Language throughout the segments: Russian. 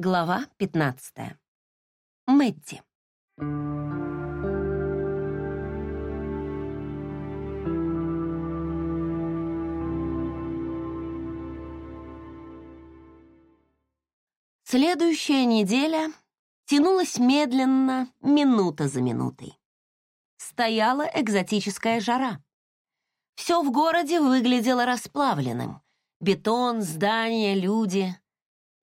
Глава 15. Мэдди. Следующая неделя тянулась медленно, минута за минутой. Стояла экзотическая жара. Все в городе выглядело расплавленным. Бетон, здания, люди —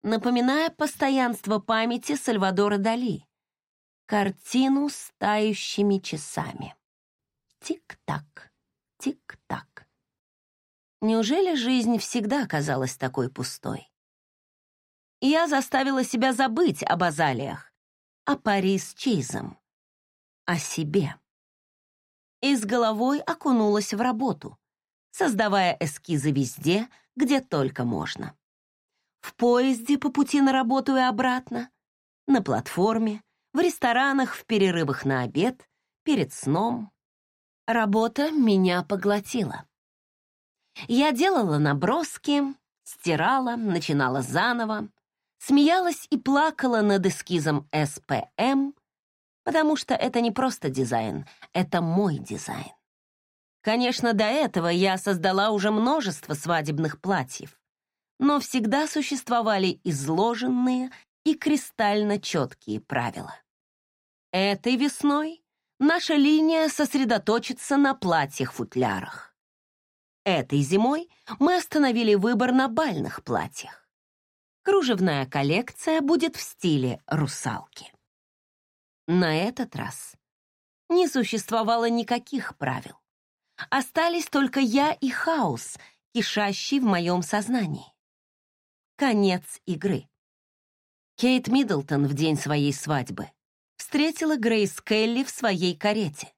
напоминая постоянство памяти Сальвадора Дали. Картину с тающими часами. Тик-так, тик-так. Неужели жизнь всегда казалась такой пустой? Я заставила себя забыть об азалиях, о пари с Чейзом, о себе. И с головой окунулась в работу, создавая эскизы везде, где только можно в поезде по пути на работу и обратно, на платформе, в ресторанах, в перерывах на обед, перед сном. Работа меня поглотила. Я делала наброски, стирала, начинала заново, смеялась и плакала над эскизом СПМ, потому что это не просто дизайн, это мой дизайн. Конечно, до этого я создала уже множество свадебных платьев но всегда существовали изложенные и кристально четкие правила. Этой весной наша линия сосредоточится на платьях-футлярах. Этой зимой мы остановили выбор на бальных платьях. Кружевная коллекция будет в стиле русалки. На этот раз не существовало никаких правил. Остались только я и хаос, кишащий в моем сознании. Конец игры. Кейт Миддлтон в день своей свадьбы встретила Грейс Келли в своей карете.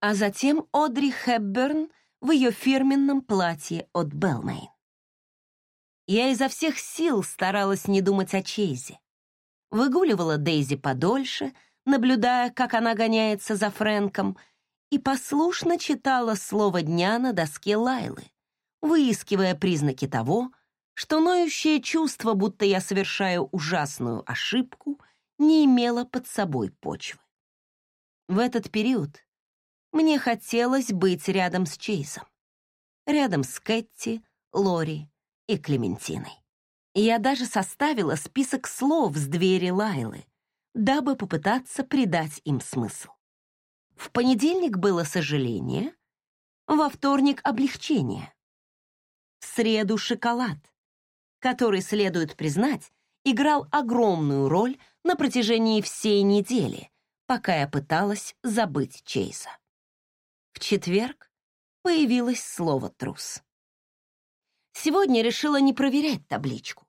А затем Одри Хепберн в ее фирменном платье от Белмейн. Я изо всех сил старалась не думать о Чейзе. Выгуливала Дейзи подольше, наблюдая, как она гоняется за Фрэнком, и послушно читала слово дня на доске Лайлы, выискивая признаки того, что ноющее чувство, будто я совершаю ужасную ошибку, не имело под собой почвы. В этот период мне хотелось быть рядом с Чейзом, рядом с Кэтти, Лори и Клементиной. Я даже составила список слов с двери Лайлы, дабы попытаться придать им смысл. В понедельник было сожаление, во вторник — облегчение, в среду — шоколад, который, следует признать, играл огромную роль на протяжении всей недели, пока я пыталась забыть Чейза. В четверг появилось слово «трус». Сегодня решила не проверять табличку.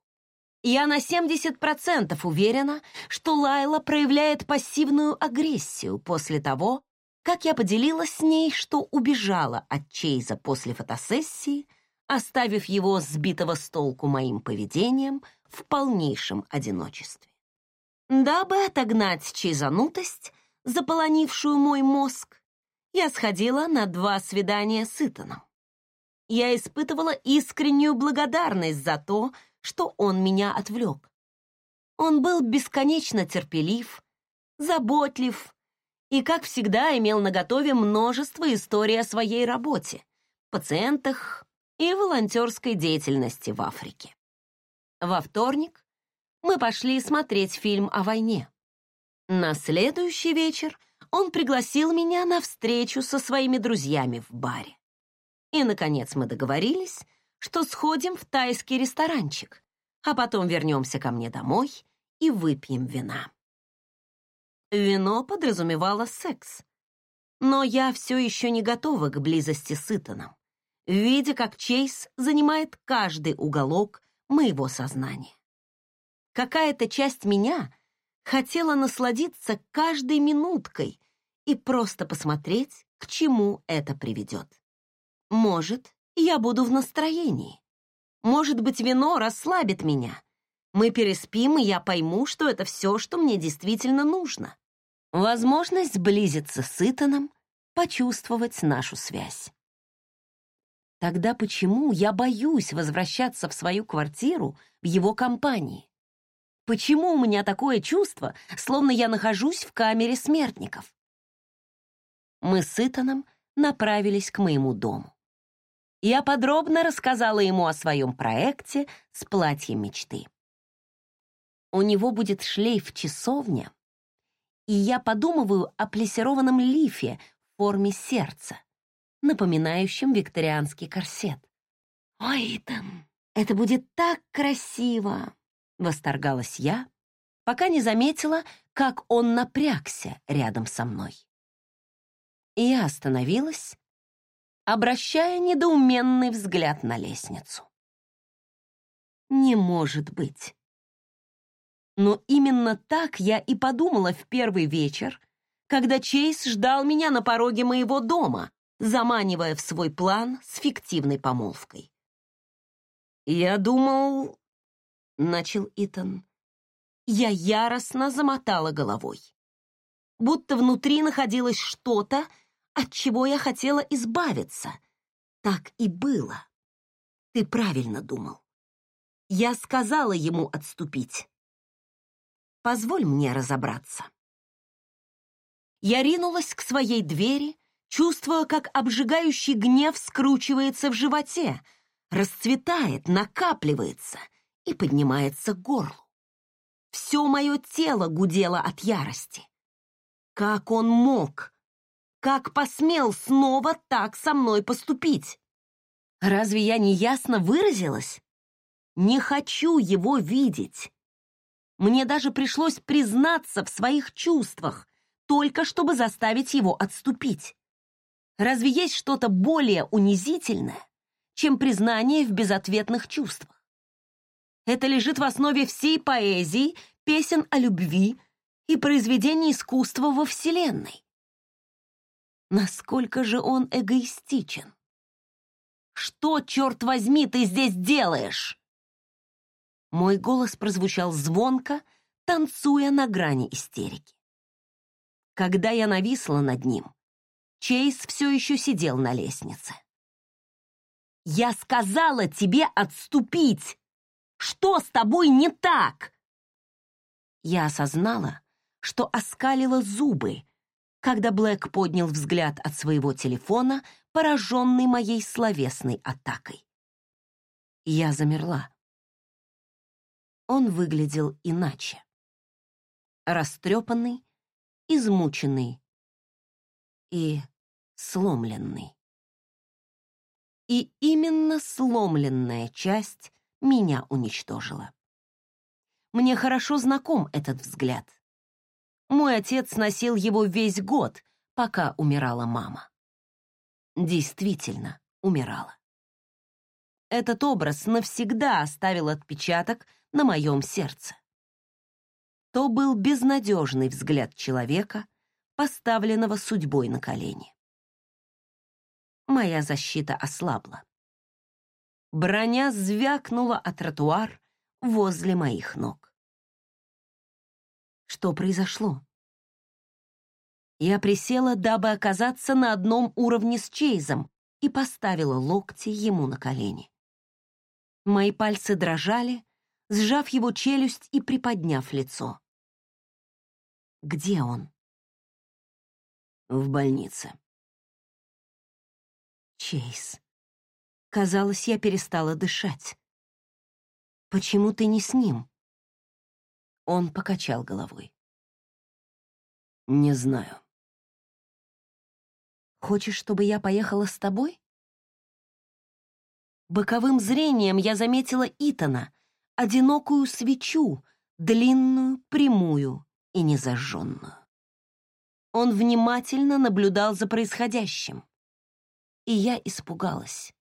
Я на 70% уверена, что Лайла проявляет пассивную агрессию после того, как я поделилась с ней, что убежала от Чейза после фотосессии оставив его сбитого с толку моим поведением в полнейшем одиночестве. Дабы отогнать чизанутость, заполонившую мой мозг, я сходила на два свидания с Итаном. Я испытывала искреннюю благодарность за то, что он меня отвлек. Он был бесконечно терпелив, заботлив и, как всегда, имел наготове множество историй о своей работе, пациентах, и волонтерской деятельности в Африке. Во вторник мы пошли смотреть фильм о войне. На следующий вечер он пригласил меня на встречу со своими друзьями в баре. И, наконец, мы договорились, что сходим в тайский ресторанчик, а потом вернемся ко мне домой и выпьем вина. Вино подразумевало секс, но я все еще не готова к близости с Итаном видя, как Чейз занимает каждый уголок моего сознания. Какая-то часть меня хотела насладиться каждой минуткой и просто посмотреть, к чему это приведет. Может, я буду в настроении. Может быть, вино расслабит меня. Мы переспим, и я пойму, что это все, что мне действительно нужно. Возможность сблизиться с Итаном, почувствовать нашу связь. Тогда почему я боюсь возвращаться в свою квартиру в его компании? Почему у меня такое чувство, словно я нахожусь в камере смертников? Мы с Итаном направились к моему дому. Я подробно рассказала ему о своем проекте с платьем мечты. У него будет шлейф-часовня, и я подумываю о плессированном лифе в форме сердца, напоминающем викторианский корсет. «Ой, Итан, это будет так красиво!» — восторгалась я, пока не заметила, как он напрягся рядом со мной. Я остановилась, обращая недоуменный взгляд на лестницу. «Не может быть!» Но именно так я и подумала в первый вечер, когда Чейз ждал меня на пороге моего дома, заманивая в свой план с фиктивной помолвкой. «Я думал, — начал Итан. Я яростно замотала головой. Будто внутри находилось что-то, от чего я хотела избавиться. Так и было. Ты правильно думал. Я сказала ему отступить. Позволь мне разобраться. Я ринулась к своей двери, чувствуя, как обжигающий гнев скручивается в животе, расцветает, накапливается — и поднимается к горлу. Все мое тело гудело от ярости. Как он мог? Как посмел снова так со мной поступить? Разве я не ясно выразилась? Не хочу его видеть. Мне даже пришлось признаться в своих чувствах, только чтобы заставить его отступить. Разве есть что-то более унизительное, чем признание в безответных чувствах? Это лежит в основе всей поэзии, песен о любви и произведений искусства во Вселенной. Насколько же он эгоистичен? Что, черт возьми, ты здесь делаешь? Мой голос прозвучал звонко, танцуя на грани истерики. Когда я нависла над ним, Чейз все еще сидел на лестнице. «Я сказала тебе отступить!» Что с тобой не так?» Я осознала, что оскалила зубы, когда Блэк поднял взгляд от своего телефона, пораженный моей словесной атакой. Я замерла. Он выглядел иначе. Растрепанный, измученный и сломленный. И именно сломленная часть меня уничтожила. Мне хорошо знаком этот взгляд. Мой отец носил его весь год, пока умирала мама. Действительно, умирала. Этот образ навсегда оставил отпечаток на моем сердце. То был безнадежный взгляд человека, поставленного судьбой на колени. Моя защита ослабла. Броня звякнула о тротуар возле моих ног. Что произошло? Я присела, дабы оказаться на одном уровне с Чейзом, и поставила локти ему на колени. Мои пальцы дрожали, сжав его челюсть и приподняв лицо. Где он? В больнице. Чейз. Казалось, я перестала дышать. «Почему ты не с ним?» Он покачал головой. «Не знаю». «Хочешь, чтобы я поехала с тобой?» Боковым зрением я заметила Итана, одинокую свечу, длинную, прямую и незажженную. Он внимательно наблюдал за происходящим, и я испугалась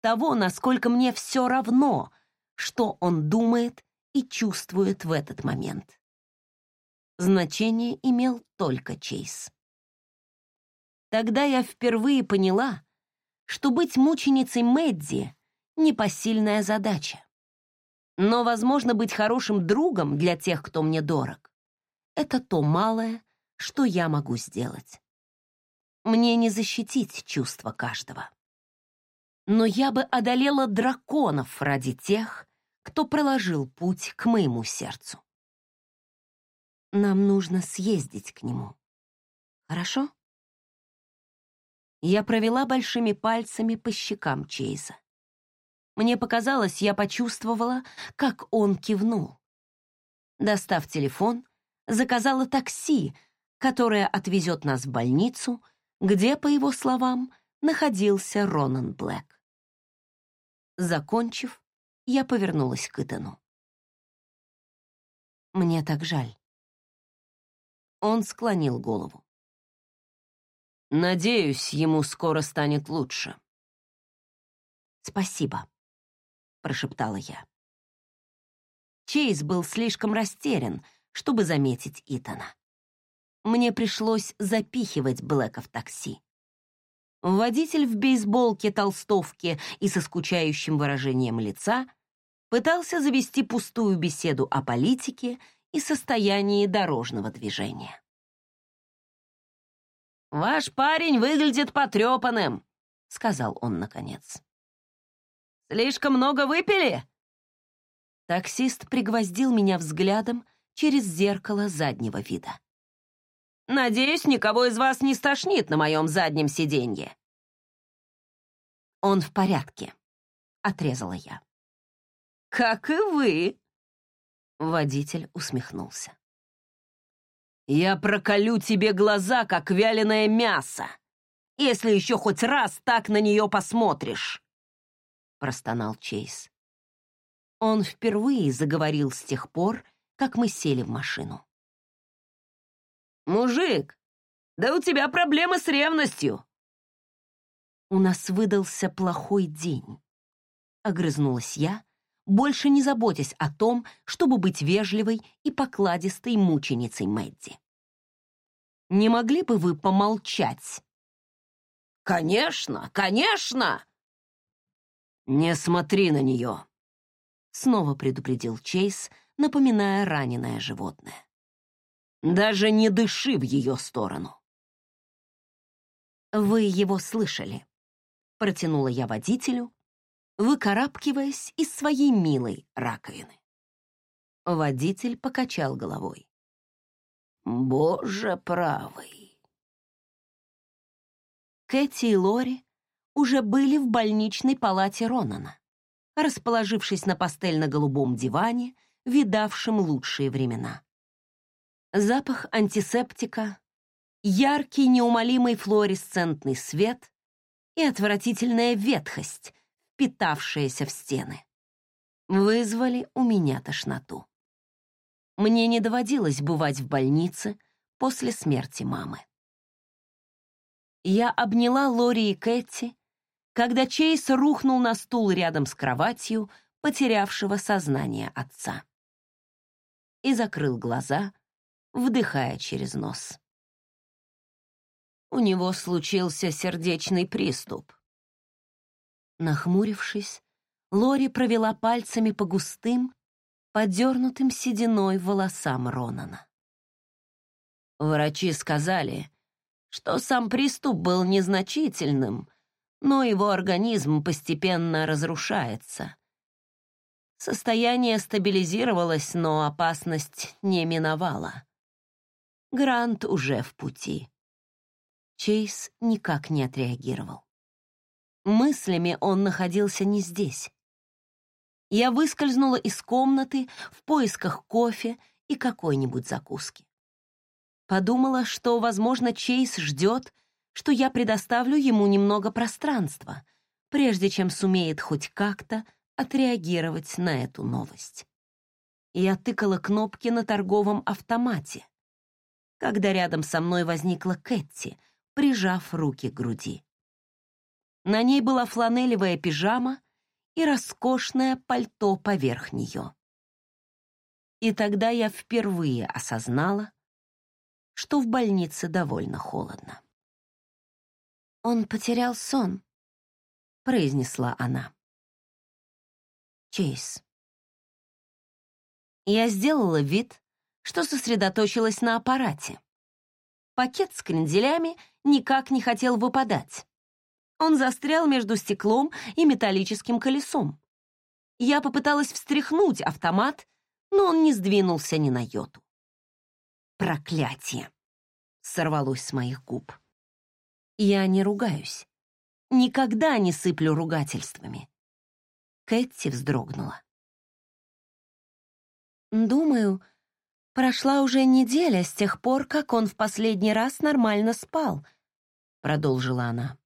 того, насколько мне все равно, что он думает и чувствует в этот момент. Значение имел только Чейз. Тогда я впервые поняла, что быть мученицей Мэдди — непосильная задача. Но, возможно, быть хорошим другом для тех, кто мне дорог — это то малое, что я могу сделать. Мне не защитить чувства каждого но я бы одолела драконов ради тех, кто проложил путь к моему сердцу. Нам нужно съездить к нему. Хорошо? Я провела большими пальцами по щекам Чейза. Мне показалось, я почувствовала, как он кивнул. Достав телефон, заказала такси, которое отвезет нас в больницу, где, по его словам, находился Ронан Блэк. Закончив, я повернулась к Итану. «Мне так жаль». Он склонил голову. «Надеюсь, ему скоро станет лучше». «Спасибо», — прошептала я. Чейз был слишком растерян, чтобы заметить Итана. Мне пришлось запихивать Блэка в такси. Водитель в бейсболке, толстовке и со скучающим выражением лица пытался завести пустую беседу о политике и состоянии дорожного движения. «Ваш парень выглядит потрепанным», — сказал он наконец. «Слишком много выпили?» Таксист пригвоздил меня взглядом через зеркало заднего вида. «Надеюсь, никого из вас не стошнит на моем заднем сиденье». «Он в порядке», — отрезала я. «Как и вы», — водитель усмехнулся. «Я проколю тебе глаза, как вяленое мясо, если еще хоть раз так на нее посмотришь», — простонал Чейз. Он впервые заговорил с тех пор, как мы сели в машину. «Мужик, да у тебя проблемы с ревностью!» «У нас выдался плохой день», — огрызнулась я, больше не заботясь о том, чтобы быть вежливой и покладистой мученицей Мэдди. «Не могли бы вы помолчать?» «Конечно, конечно!» «Не смотри на нее!» снова предупредил Чейз, напоминая раненое животное. «Даже не дыши в ее сторону!» «Вы его слышали», — протянула я водителю, выкарабкиваясь из своей милой раковины. Водитель покачал головой. «Боже правый!» Кэти и Лори уже были в больничной палате Ронана расположившись на пастельно-голубом диване, видавшем лучшие времена. Запах антисептика, яркий неумолимый флуоресцентный свет и отвратительная ветхость, впитавшаяся в стены, вызвали у меня тошноту. Мне не доводилось бывать в больнице после смерти мамы. Я обняла Лори и Кэти когда Чейз рухнул на стул рядом с кроватью потерявшего сознание отца. И закрыл глаза, вдыхая через нос. У него случился сердечный приступ. Нахмурившись, Лори провела пальцами по густым, подернутым сединой волосам Ронана. Врачи сказали, что сам приступ был незначительным, но его организм постепенно разрушается. Состояние стабилизировалось, но опасность не миновала. Грант уже в пути. Чейз никак не отреагировал. Мыслями он находился не здесь. Я выскользнула из комнаты в поисках кофе и какой-нибудь закуски. Подумала, что, возможно, Чейз ждет, что я предоставлю ему немного пространства, прежде чем сумеет хоть как-то отреагировать на эту новость. Я тыкала кнопки на торговом автомате, когда рядом со мной возникла Кэти, прижав руки к груди. На ней была фланелевая пижама и роскошное пальто поверх нее. И тогда я впервые осознала, что в больнице довольно холодно. «Он потерял сон», — произнесла она. Чейз. Я сделала вид, что сосредоточилась на аппарате. Пакет с кренделями никак не хотел выпадать. Он застрял между стеклом и металлическим колесом. Я попыталась встряхнуть автомат, но он не сдвинулся ни на йоту. «Проклятие!» — сорвалось с моих губ. Я не ругаюсь. Никогда не сыплю ругательствами. Кэти вздрогнула. Думаю, прошла уже неделя с тех пор, как он в последний раз нормально спал, продолжила она.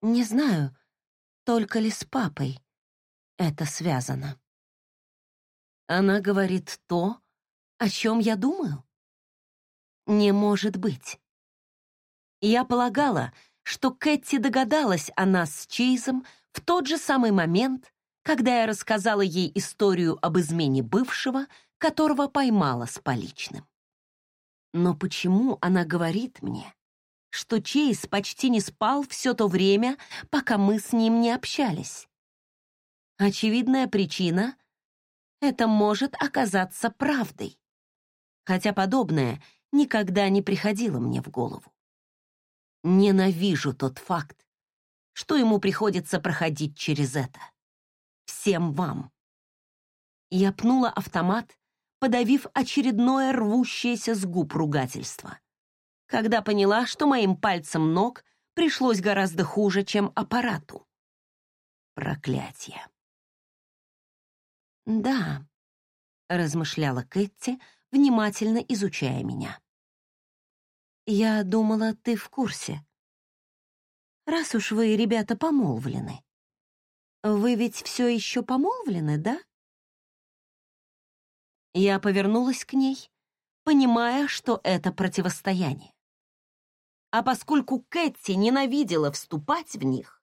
Не знаю, только ли с папой это связано. Она говорит то, о чем я думаю. Не может быть. Я полагала, что Кэти догадалась о нас с Чейзом в тот же самый момент, когда я рассказала ей историю об измене бывшего, которого поймала с поличным. Но почему она говорит мне, что Чейз почти не спал все то время, пока мы с ним не общались? Очевидная причина — это может оказаться правдой. Хотя подобное никогда не приходило мне в голову. Ненавижу тот факт, что ему приходится проходить через это. Всем вам. Я пнула автомат, подавив очередное рвущееся с губ ругательство. Когда поняла, что моим пальцем ног пришлось гораздо хуже, чем аппарату. Проклятие. «Да», — размышляла Кэти, внимательно изучая меня. «Я думала, ты в курсе. Раз уж вы, ребята, помолвлены. Вы ведь все еще помолвлены, да?» Я повернулась к ней, понимая, что это противостояние. А поскольку Кэти ненавидела вступать в них,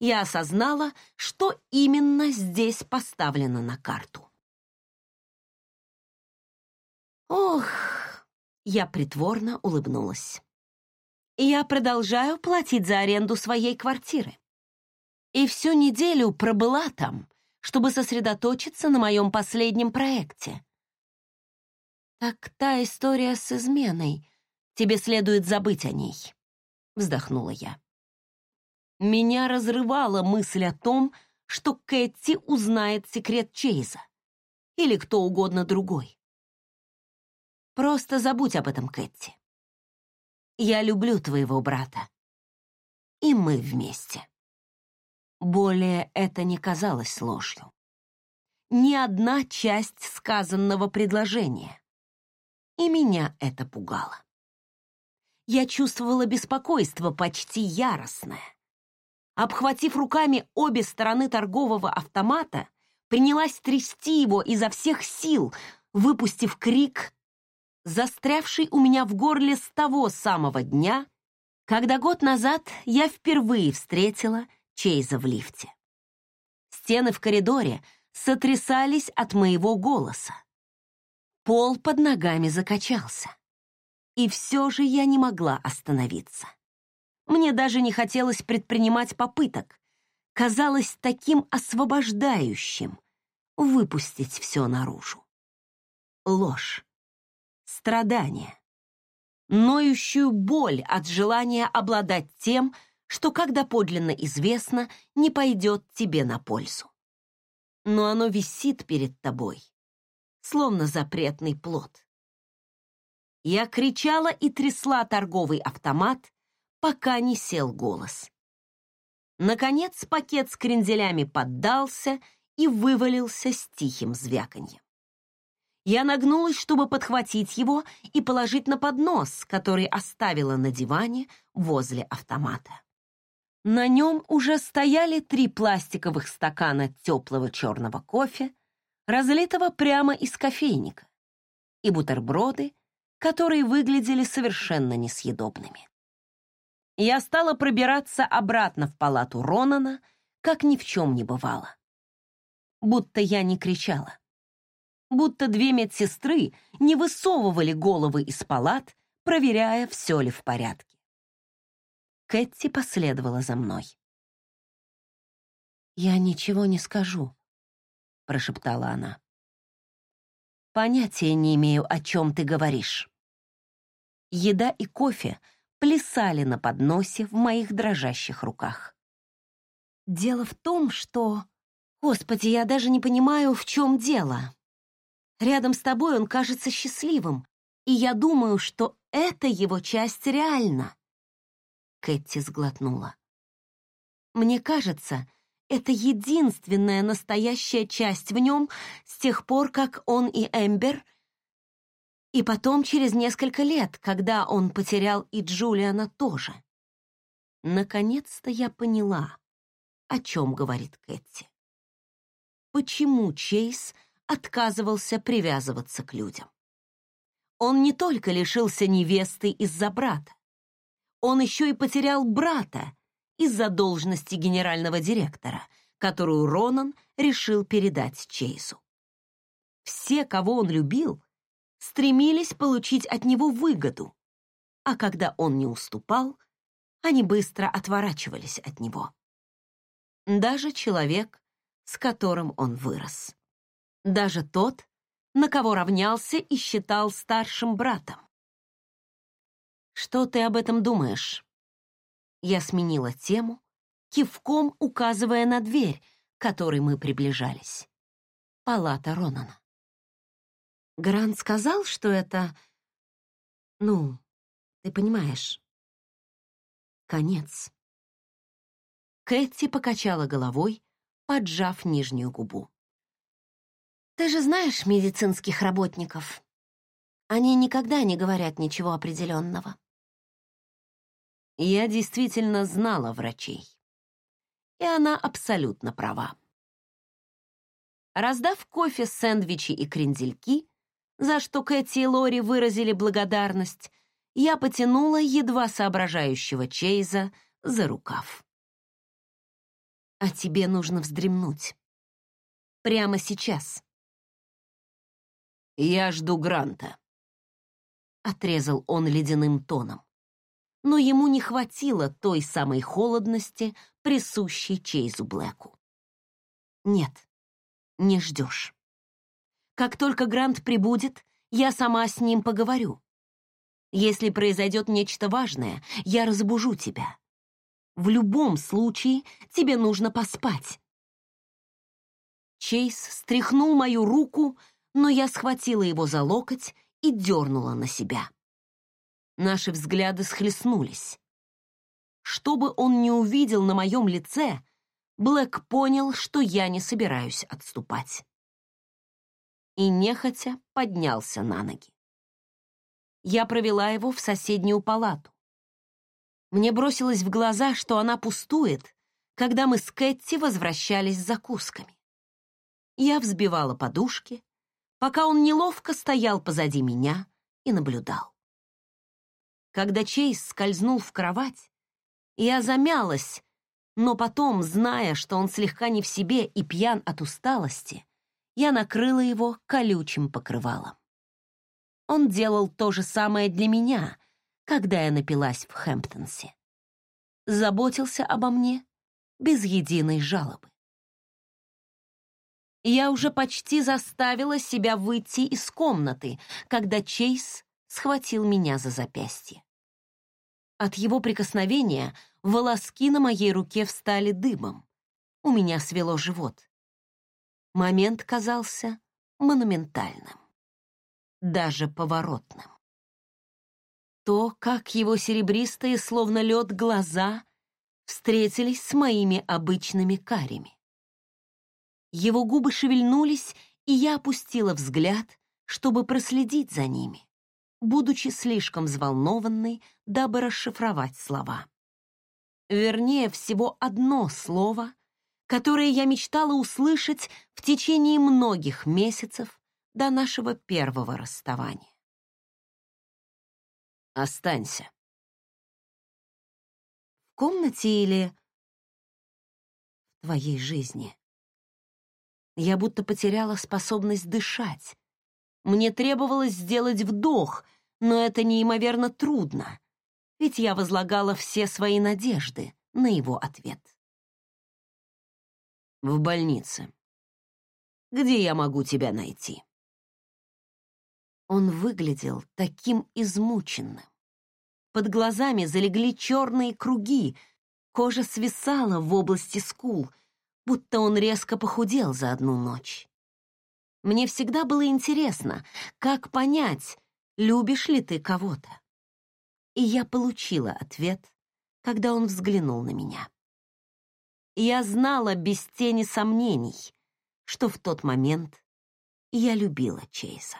я осознала, что именно здесь поставлено на карту. Ох, я притворно улыбнулась. Я продолжаю платить за аренду своей квартиры. И всю неделю пробыла там, чтобы сосредоточиться на моем последнем проекте. Так та история с изменой. Тебе следует забыть о ней, вздохнула я. Меня разрывала мысль о том, что Кэти узнает секрет Чейза. Или кто угодно другой. Просто забудь об этом, Кэти. Я люблю твоего брата. И мы вместе. Более это не казалось ложью. Ни одна часть сказанного предложения. И меня это пугало. Я чувствовала беспокойство почти яростное обхватив руками обе стороны торгового автомата, принялась трясти его изо всех сил, выпустив крик, застрявший у меня в горле с того самого дня, когда год назад я впервые встретила Чейза в лифте. Стены в коридоре сотрясались от моего голоса. Пол под ногами закачался. И все же я не могла остановиться. Мне даже не хотелось предпринимать попыток. Казалось таким освобождающим выпустить все наружу. Ложь, страдание, ноющую боль от желания обладать тем, что, когда подлинно известно, не пойдет тебе на пользу. Но оно висит перед тобой, словно запретный плод. Я кричала и трясла торговый автомат, пока не сел голос. Наконец пакет с кренделями поддался и вывалился с тихим звяканьем. Я нагнулась, чтобы подхватить его и положить на поднос, который оставила на диване возле автомата. На нем уже стояли три пластиковых стакана теплого черного кофе, разлитого прямо из кофейника, и бутерброды, которые выглядели совершенно несъедобными я стала пробираться обратно в палату Ронана, как ни в чем не бывало. Будто я не кричала. Будто две медсестры не высовывали головы из палат, проверяя, все ли в порядке. Кэти последовала за мной. «Я ничего не скажу», — прошептала она. «Понятия не имею, о чем ты говоришь». Еда и кофе — плясали на подносе в моих дрожащих руках. Дело в том, что Господи, я даже не понимаю, в чем дело. Рядом с тобой он кажется счастливым, и я думаю, что эта его часть реальна. Кэти сглотнула. Мне кажется, это единственная настоящая часть в нем с тех пор, как он и Эмбер, и потом через несколько лет, когда он потерял и Джулиана тоже. Наконец-то я поняла, о чем говорит Кэти. Почему Чейз отказывался привязываться к людям? Он не только лишился невесты из-за брата, он еще и потерял брата из-за должности генерального директора, которую Ронан решил передать Чейзу. Все, кого он любил, стремились получить от него выгоду, а когда он не уступал, они быстро отворачивались от него. Даже человек, с которым он вырос. Даже тот, на кого равнялся и считал старшим братом. «Что ты об этом думаешь?» Я сменила тему, кивком указывая на дверь, к которой мы приближались. Палата Ронана. Грант сказал, что это... Ну, ты понимаешь. Конец. Кэти покачала головой, поджав нижнюю губу. Ты же знаешь медицинских работников. Они никогда не говорят ничего определенного. Я действительно знала врачей. И она абсолютно права. Раздав кофе, сэндвичи и крендельки, за что Кэти и Лори выразили благодарность, я потянула едва соображающего Чейза за рукав. «А тебе нужно вздремнуть. Прямо сейчас». «Я жду Гранта», — отрезал он ледяным тоном. Но ему не хватило той самой холодности, присущей Чейзу Блэку. «Нет, не ждешь. Как только Грант прибудет, я сама с ним поговорю. Если произойдет нечто важное, я разбужу тебя. В любом случае тебе нужно поспать». Чейз стряхнул мою руку, но я схватила его за локоть и дернула на себя. Наши взгляды схлестнулись. Что бы он ни увидел на моем лице, Блэк понял, что я не собираюсь отступать. И нехотя поднялся на ноги. Я провела его в соседнюю палату. Мне бросилось в глаза, что она пустует, когда мы с Кэтти возвращались с закусками. Я взбивала подушки, пока он неловко стоял позади меня и наблюдал. Когда Чейз скользнул в кровать, я замялась, но потом, зная, что он слегка не в себе и пьян от усталости, я накрыла его колючим покрывалом. Он делал то же самое для меня, когда я напилась в Хэмптонсе. Заботился обо мне без единой жалобы. Я уже почти заставила себя выйти из комнаты, когда Чейз схватил меня за запястье. От его прикосновения волоски на моей руке встали дыбом. У меня свело живот. Момент казался монументальным, даже поворотным. То, как его серебристые, словно лед, глаза встретились с моими обычными карими. Его губы шевельнулись, и я опустила взгляд, чтобы проследить за ними, будучи слишком взволнованной, дабы расшифровать слова. Вернее, всего одно слово, которое я мечтала услышать в течение многих месяцев до нашего первого расставания. «Останься». В комнате или в твоей жизни? Я будто потеряла способность дышать. Мне требовалось сделать вдох, но это неимоверно трудно, ведь я возлагала все свои надежды на его ответ. В больнице. Где я могу тебя найти? Он выглядел таким измученным. Под глазами залегли черные круги, кожа свисала в области скул, будто он резко похудел за одну ночь. Мне всегда было интересно, как понять, любишь ли ты кого-то. И я получила ответ, когда он взглянул на меня. Я знала без тени сомнений, что в тот момент я любила Чейза.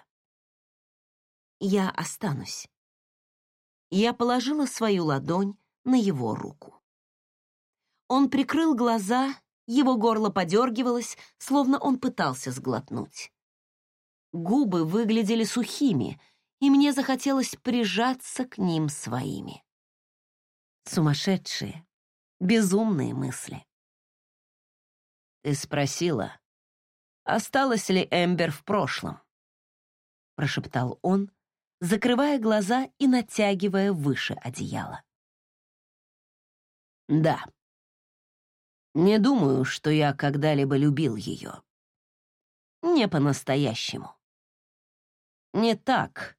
Я останусь. Я положила свою ладонь на его руку. Он прикрыл глаза, его горло подергивалось, словно он пытался сглотнуть. Губы выглядели сухими, и мне захотелось прижаться к ним своими. Сумасшедшие, безумные мысли. «Ты спросила, осталась ли Эмбер в прошлом?» прошептал он, закрывая глаза и натягивая выше одеяло. «Да. Не думаю, что я когда-либо любил ее. Не по-настоящему. Не так,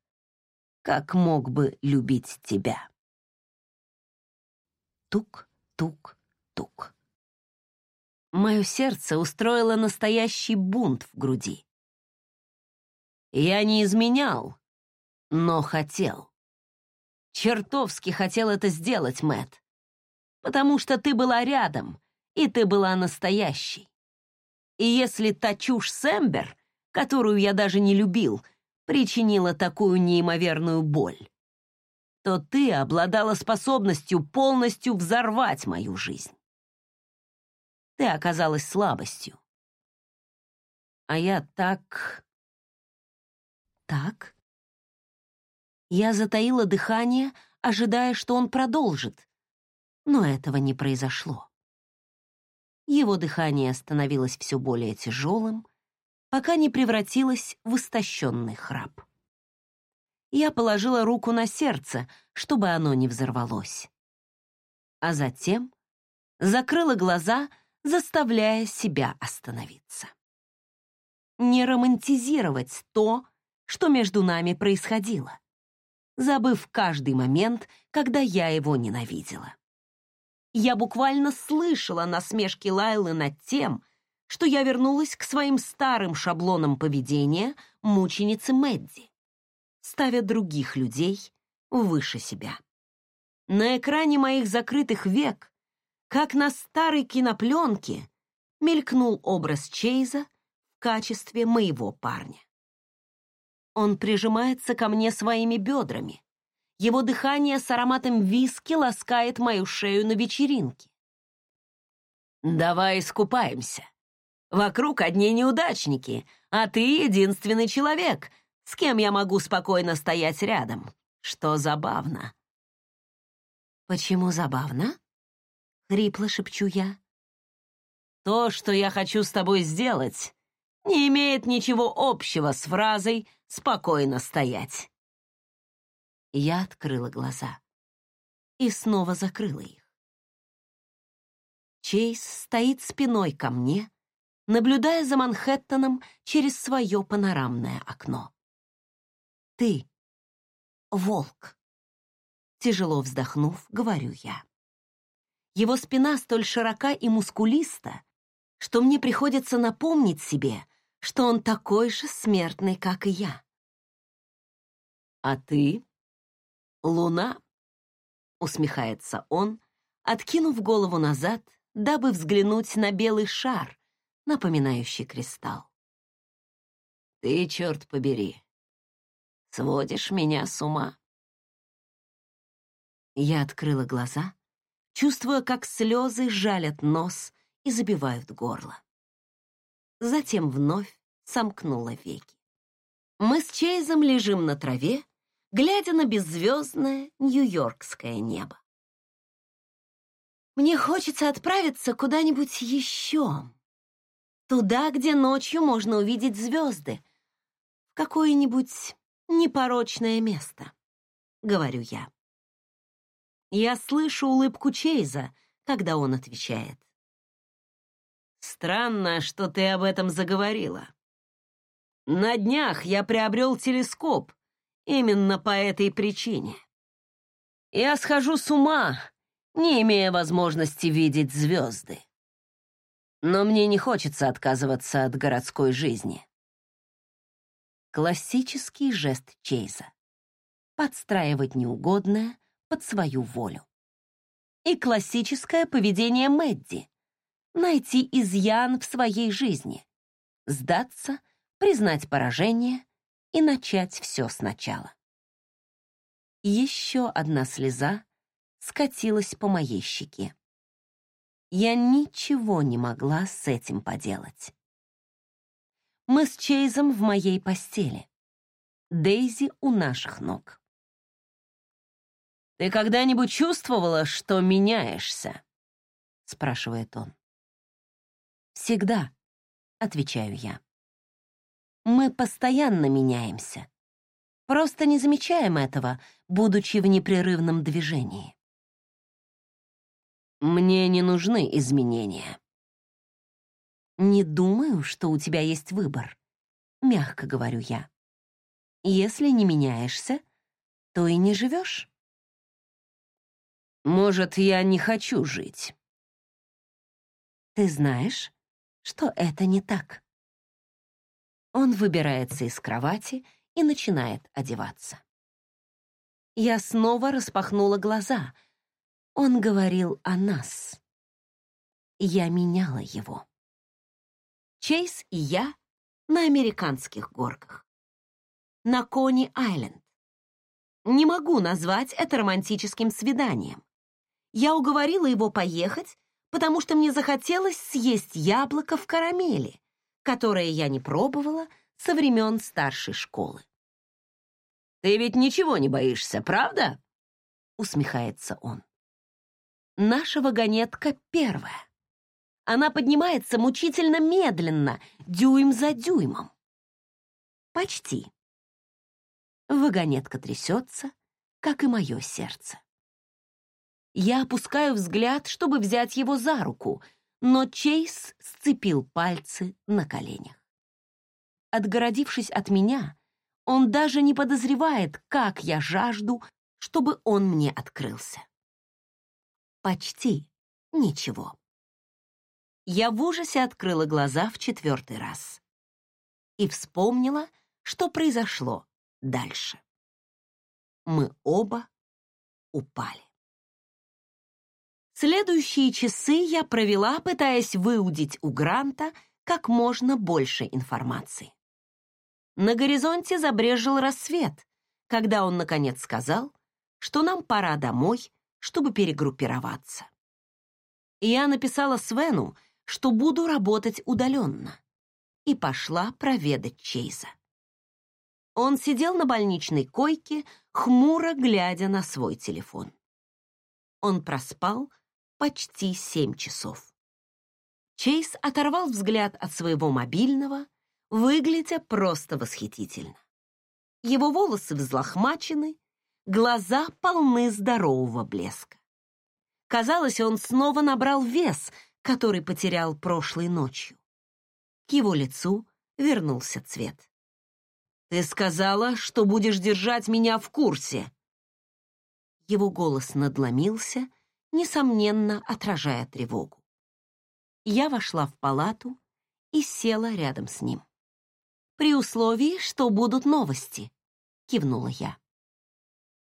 как мог бы любить тебя». Тук-тук-тук. Мое сердце устроило настоящий бунт в груди. Я не изменял, но хотел. Чертовски хотел это сделать, Мэт, потому что ты была рядом, и ты была настоящей. И если та чушь Сэмбер, которую я даже не любил, причинила такую неимоверную боль, то ты обладала способностью полностью взорвать мою жизнь. Ты оказалась слабостью. А я так... Так? Я затаила дыхание, ожидая, что он продолжит, но этого не произошло. Его дыхание становилось все более тяжелым, пока не превратилось в истощенный храп. Я положила руку на сердце, чтобы оно не взорвалось. А затем закрыла глаза, заставляя себя остановиться. Не романтизировать то, что между нами происходило забыв каждый момент, когда я его ненавидела. Я буквально слышала насмешки Лайлы над тем, что я вернулась к своим старым шаблонам поведения мученицы Мэдди, ставя других людей выше себя. На экране моих закрытых век, как на старой кинопленке, мелькнул образ Чейза в качестве моего парня. Он прижимается ко мне своими бедрами. Его дыхание с ароматом виски ласкает мою шею на вечеринке. «Давай искупаемся. Вокруг одни неудачники, а ты единственный человек, с кем я могу спокойно стоять рядом. Что забавно». «Почему забавно?» — хрипло шепчу я. «То, что я хочу с тобой сделать, не имеет ничего общего с фразой «спокойно стоять». Я открыла глаза и снова закрыла их. Чейз стоит спиной ко мне, наблюдая за Манхэттеном через свое панорамное окно. «Ты — волк!» Тяжело вздохнув, говорю я. Его спина столь широка и мускулиста, что мне приходится напомнить себе, что он такой же смертный, как и я. «А ты — луна», — усмехается он, откинув голову назад, дабы взглянуть на белый шар, напоминающий кристалл. «Ты, черт побери, сводишь меня с ума». Я открыла глаза, чувствуя, как слезы жалят нос и забивают горло затем вновь сомкнула веки. Мы с Чейзом лежим на траве, глядя на беззвездное нью-йоркское небо. Мне хочется отправиться куда-нибудь еще. Туда, где ночью можно увидеть звезды. В какое-нибудь непорочное место, говорю я. Я слышу улыбку Чейза, когда он отвечает. Странно, что ты об этом заговорила. На днях я приобрел телескоп именно по этой причине. Я схожу с ума, не имея возможности видеть звезды. Но мне не хочется отказываться от городской жизни. Классический жест Чейза. Подстраивать неугодное под свою волю. И классическое поведение Мэдди. Найти изъян в своей жизни. Сдаться, признать поражение и начать все сначала. Еще одна слеза скатилась по моей щеке. Я ничего не могла с этим поделать. Мы с Чейзом в моей постели. Дейзи у наших ног. «Ты когда-нибудь чувствовала, что меняешься?» — спрашивает он. «Всегда», — отвечаю я. «Мы постоянно меняемся. Просто не замечаем этого, будучи в непрерывном движении. Мне не нужны изменения. Не думаю, что у тебя есть выбор, мягко говорю я. Если не меняешься, то и не живешь. Может, я не хочу жить. Ты знаешь, что это не так. Он выбирается из кровати и начинает одеваться. Я снова распахнула глаза. Он говорил о нас. Я меняла его. Чейз и я на американских горках. На Кони-Айленд. Не могу назвать это романтическим свиданием. Я уговорила его поехать, потому что мне захотелось съесть яблоко в карамели, которое я не пробовала со времен старшей школы. «Ты ведь ничего не боишься, правда?» — усмехается он. Наша вагонетка первая. Она поднимается мучительно медленно, дюйм за дюймом. Почти. Вагонетка трясется, как и мое сердце. Я опускаю взгляд, чтобы взять его за руку, но Чейз сцепил пальцы на коленях. Отгородившись от меня, он даже не подозревает, как я жажду, чтобы он мне открылся. Почти ничего. Я в ужасе открыла глаза в четвертый раз и вспомнила, что произошло дальше. Мы оба упали. Следующие часы я провела, пытаясь выудить у Гранта как можно больше информации. На горизонте забрежил рассвет, когда он, наконец, сказал, что нам пора домой, чтобы перегруппироваться. Я написала Свену, что буду работать удаленно, и пошла проведать Чейза. Он сидел на больничной койке, хмуро глядя на свой телефон. Он проспал почти семь часов. Чейз оторвал взгляд от своего мобильного, выглядя просто восхитительно. Его волосы взлохмачены, глаза полны здорового блеска. Казалось, он снова набрал вес, который потерял прошлой ночью. К его лицу вернулся цвет. «Ты сказала, что будешь держать меня в курсе!» Его голос надломился — несомненно отражая тревогу. Я вошла в палату и села рядом с ним. «При условии, что будут новости», — кивнула я.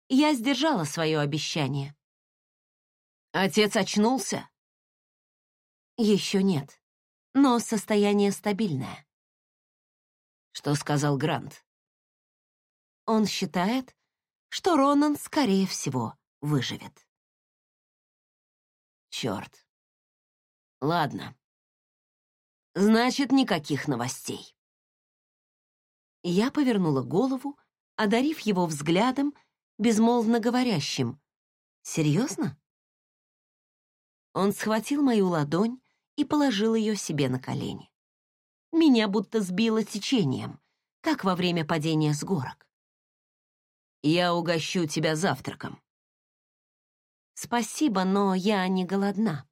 Я сдержала свое обещание. «Отец очнулся?» «Еще нет, но состояние стабильное». «Что сказал Грант?» «Он считает, что Ронан, скорее всего, выживет». Черт. Ладно. Значит, никаких новостей. Я повернула голову, одарив его взглядом, безмолвно говорящим. «Серьезно?» Он схватил мою ладонь и положил ее себе на колени. Меня будто сбило течением, как во время падения с горок. «Я угощу тебя завтраком», Спасибо, но я не голодна.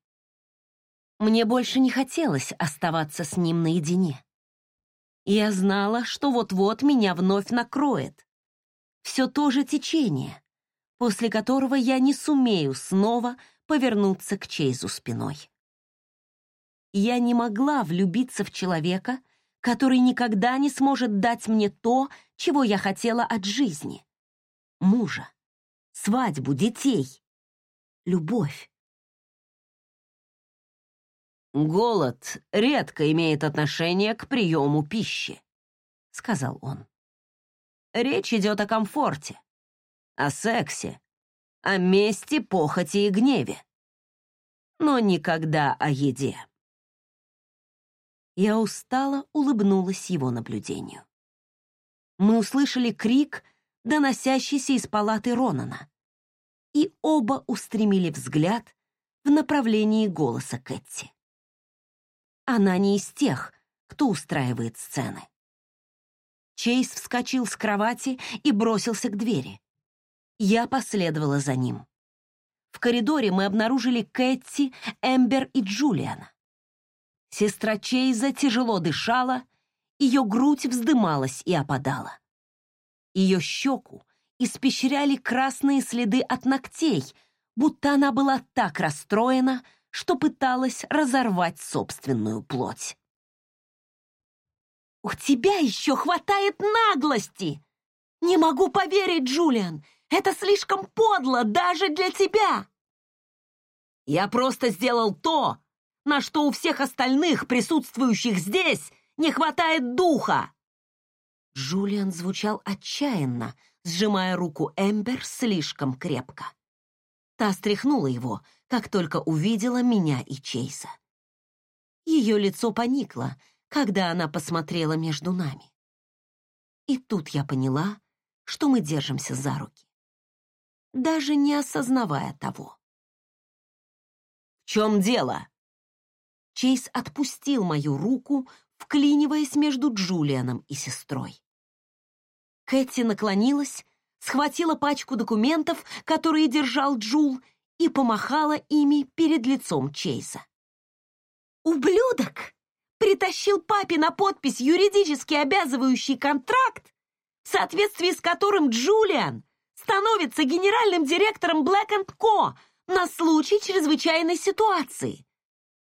Мне больше не хотелось оставаться с ним наедине. Я знала, что вот-вот меня вновь накроет. Все то же течение, после которого я не сумею снова повернуться к Чейзу спиной. Я не могла влюбиться в человека, который никогда не сможет дать мне то, чего я хотела от жизни. Мужа, свадьбу, детей, любовь. «Голод редко имеет отношение к приему пищи», — сказал он. «Речь идет о комфорте, о сексе, о мести, похоти и гневе, но никогда о еде». Я устало улыбнулась его наблюдению. Мы услышали крик, доносящийся из палаты Ронана, и оба устремили взгляд в направлении голоса Кэтти. Она не из тех, кто устраивает сцены. Чейз вскочил с кровати и бросился к двери. Я последовала за ним. В коридоре мы обнаружили Кэтти, Эмбер и Джулиана. Сестра Чейза тяжело дышала, ее грудь вздымалась и опадала. Ее щеку испещряли красные следы от ногтей, будто она была так расстроена, что пыталась разорвать собственную плоть. «У тебя еще хватает наглости!» «Не могу поверить, Джулиан! Это слишком подло даже для тебя!» «Я просто сделал то, на что у всех остальных, присутствующих здесь, не хватает духа!» Джулиан звучал отчаянно, сжимая руку Эмбер слишком крепко. Та стряхнула его, как только увидела меня и Чейса. Ее лицо поникло, когда она посмотрела между нами. И тут я поняла, что мы держимся за руки, даже не осознавая того. «В чем дело?» Чейз отпустил мою руку, вклиниваясь между Джулианом и сестрой. Кэти наклонилась, схватила пачку документов, которые держал Джул, и помахала ими перед лицом Чейза. «Ублюдок! Притащил папе на подпись юридически обязывающий контракт, в соответствии с которым Джулиан становится генеральным директором Black Co. на случай чрезвычайной ситуации.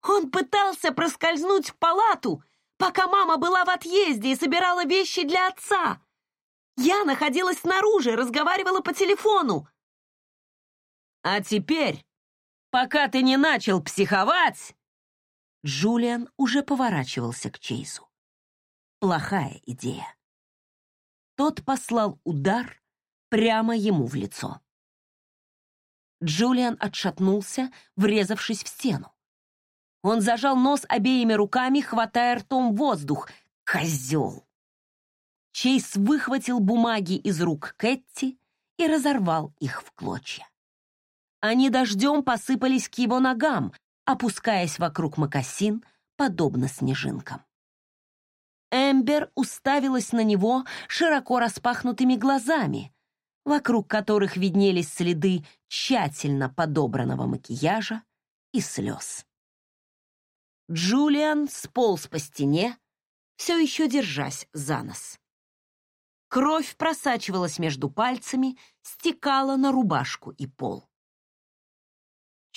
Он пытался проскользнуть в палату, пока мама была в отъезде и собирала вещи для отца. Я находилась снаружи, разговаривала по телефону. А теперь, пока ты не начал психовать... Джулиан уже поворачивался к Чейзу. Плохая идея. Тот послал удар прямо ему в лицо. Джулиан отшатнулся, врезавшись в стену. Он зажал нос обеими руками, хватая ртом воздух. Козел! Чейз выхватил бумаги из рук Кэтти и разорвал их в клочья. Они дождем посыпались к его ногам, опускаясь вокруг мокасин, подобно снежинкам. Эмбер уставилась на него широко распахнутыми глазами, вокруг которых виднелись следы тщательно подобранного макияжа и слез. Джулиан сполз по стене, все еще держась за нос. Кровь просачивалась между пальцами, стекала на рубашку и пол.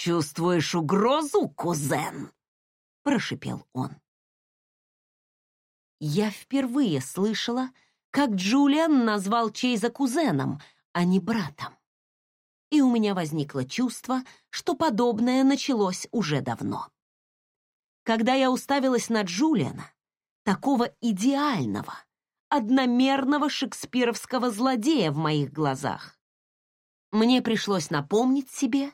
«Чувствуешь угрозу, кузен?» — прошипел он. Я впервые слышала, как Джулиан назвал Чейза кузеном, а не братом. И у меня возникло чувство, что подобное началось уже давно. Когда я уставилась на Джулиана, такого идеального, одномерного шекспировского злодея в моих глазах, мне пришлось напомнить себе,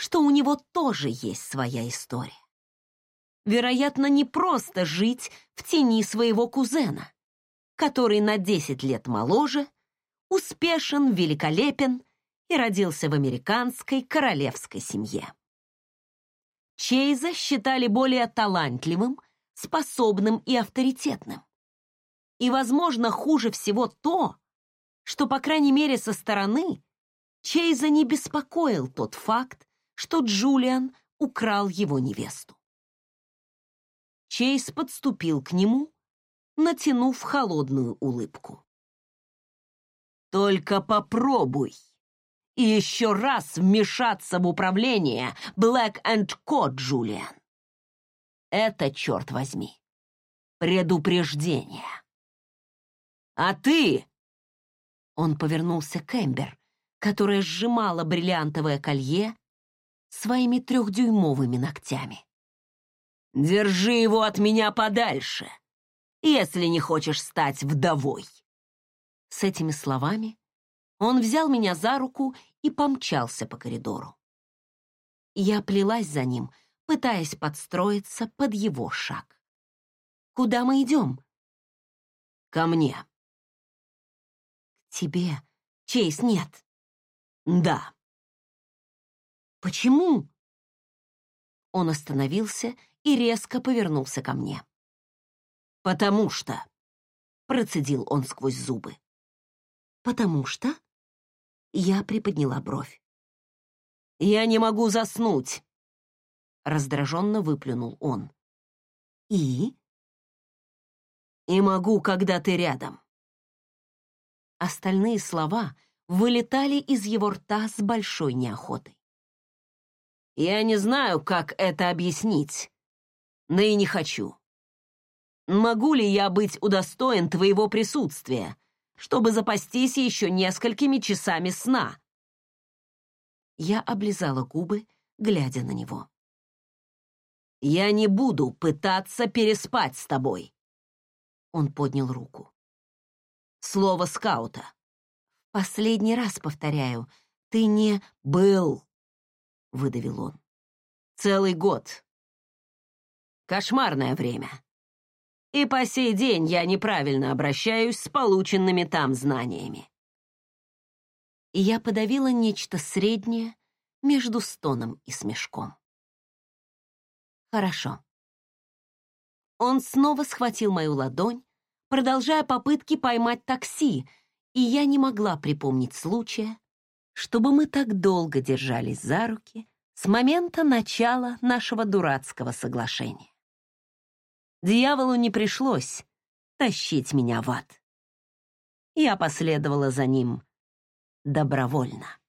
что у него тоже есть своя история. Вероятно, не просто жить в тени своего кузена, который на 10 лет моложе, успешен, великолепен и родился в американской королевской семье. Чейза считали более талантливым, способным и авторитетным. И, возможно, хуже всего то, что, по крайней мере, со стороны Чейза не беспокоил тот факт, что Джулиан украл его невесту. Чейз подступил к нему, натянув холодную улыбку. «Только попробуй!» и еще раз вмешаться в управление Black Co, Джулиан. Это, черт возьми, предупреждение. А ты...» Он повернулся к Эмбер, которая сжимала бриллиантовое колье своими трехдюймовыми ногтями. «Держи его от меня подальше, если не хочешь стать вдовой!» С этими словами он взял меня за руку и помчался по коридору. Я плелась за ним, пытаясь подстроиться под его шаг. «Куда мы идем?» «Ко мне». «К тебе, Чейз, нет». «Да». «Почему?» Он остановился и резко повернулся ко мне. «Потому что...» — процедил он сквозь зубы. «Потому что?» Я приподняла бровь. «Я не могу заснуть!» Раздраженно выплюнул он. «И?» «И могу, когда ты рядом». Остальные слова вылетали из его рта с большой неохотой. «Я не знаю, как это объяснить, но и не хочу. Могу ли я быть удостоен твоего присутствия, чтобы запастись еще несколькими часами сна. Я облизала губы, глядя на него. «Я не буду пытаться переспать с тобой!» Он поднял руку. «Слово скаута!» «Последний раз повторяю, ты не был!» — выдавил он. «Целый год. Кошмарное время. И по сей день я неправильно обращаюсь с полученными там знаниями. Я подавила нечто среднее между стоном и смешком. Хорошо. Он снова схватил мою ладонь, продолжая попытки поймать такси, и я не могла припомнить случая, чтобы мы так долго держались за руки с момента начала нашего дурацкого соглашения. Дьяволу не пришлось тащить меня в ад. Я последовала за ним добровольно.